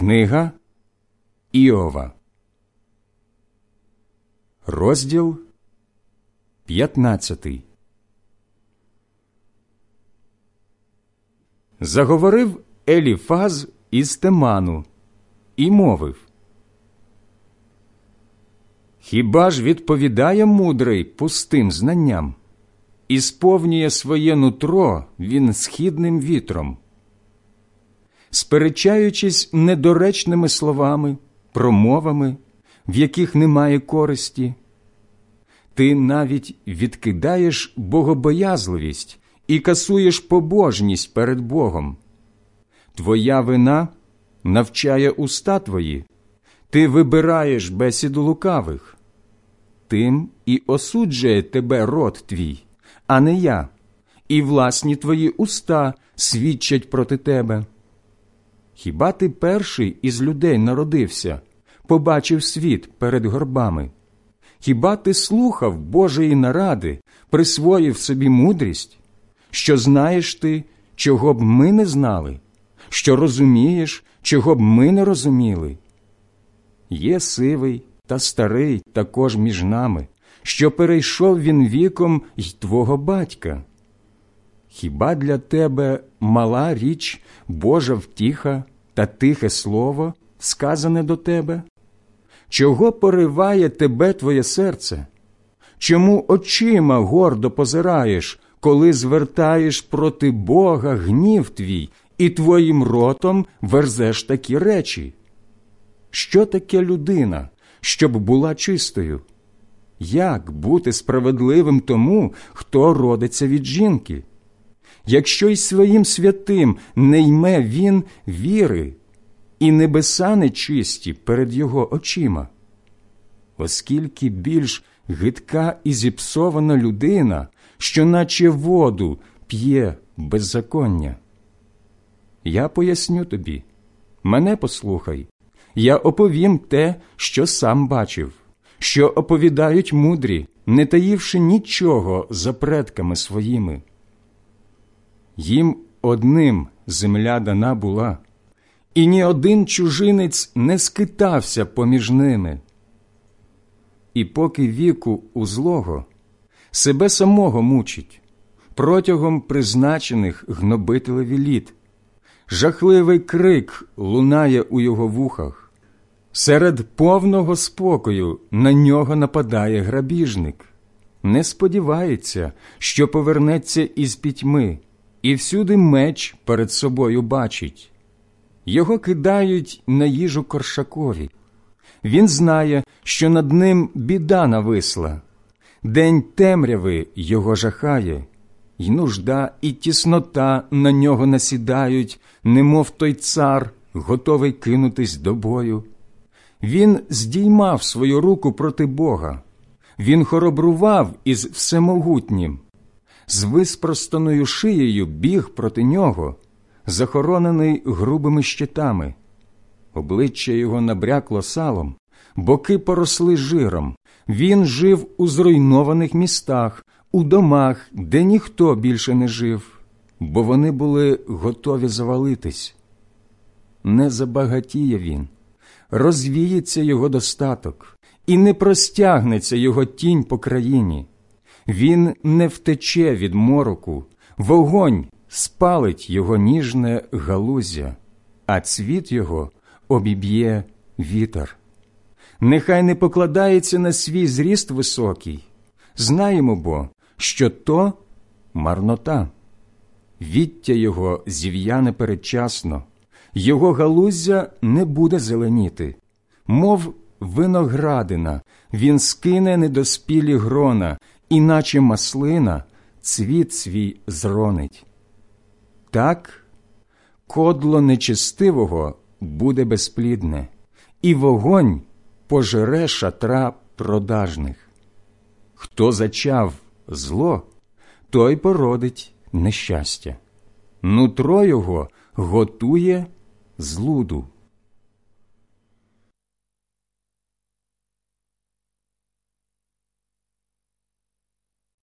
Книга Іова, розділ 15 Заговорив Еліфаз із Теману і мовив Хіба ж відповідає мудрий пустим знанням і сповнює своє нутро він східним вітром? Сперечаючись недоречними словами, промовами, в яких немає користі, ти навіть відкидаєш богобоязливість і касуєш побожність перед Богом. Твоя вина навчає уста твої, ти вибираєш бесіду лукавих, тим і осуджує тебе рот твій, а не я, і власні твої уста свідчать проти тебе. Хіба ти перший із людей народився, побачив світ перед горбами? Хіба ти слухав Божої наради, присвоїв собі мудрість, що знаєш ти, чого б ми не знали, що розумієш, чого б ми не розуміли? Є сивий та старий також між нами, що перейшов він віком й твого батька. Хіба для тебе мала річ Божа втіха та тихе слово, сказане до тебе? Чого пориває тебе твоє серце? Чому очима гордо позираєш, коли звертаєш проти Бога гнів твій і твоїм ротом верзеш такі речі? Що таке людина, щоб була чистою? Як бути справедливим тому, хто родиться від жінки? Якщо й своїм святим не йме він віри, і небеса нечисті перед його очима, оскільки більш гидка і зіпсована людина, що наче воду п'є беззаконня. Я поясню тобі, мене послухай, я оповім те, що сам бачив, що оповідають мудрі, не таївши нічого за предками своїми їм одним земля дана була, і ні один чужинець не скитався поміж ними. І поки віку у злого себе самого мучить, протягом призначених гнобителеві літ, жахливий крик лунає у його вухах, серед повного спокою на нього нападає грабіжник, не сподівається, що повернеться із пітьми і всюди меч перед собою бачить. Його кидають на їжу коршакові. Він знає, що над ним біда нависла, день темряви його жахає, й нужда і тіснота на нього насідають, немов той цар, готовий кинутись до бою. Він здіймав свою руку проти Бога, він хоробрував із всемогутнім з виспростаною шиєю біг проти нього, захоронений грубими щитами. Обличчя його набрякло салом, боки поросли жиром. Він жив у зруйнованих містах, у домах, де ніхто більше не жив, бо вони були готові завалитись. Не забагатіє він, розвіється його достаток, і не простягнеться його тінь по країні. Він не втече від мороку, вогонь спалить його ніжне галузя, а цвіт його обіб'є вітер. Нехай не покладається на свій зріст високий. Знаємо бо, що то марнота, віття його зів'яне передчасно, його галуздя не буде зеленіти, мов виноградина, він скине недоспілі грона іначе маслина цвіт свій зронить. Так кодло нечестивого буде безплідне, і вогонь пожере шатра продажних. Хто зачав зло, той породить нещастя. Нутро його готує злуду.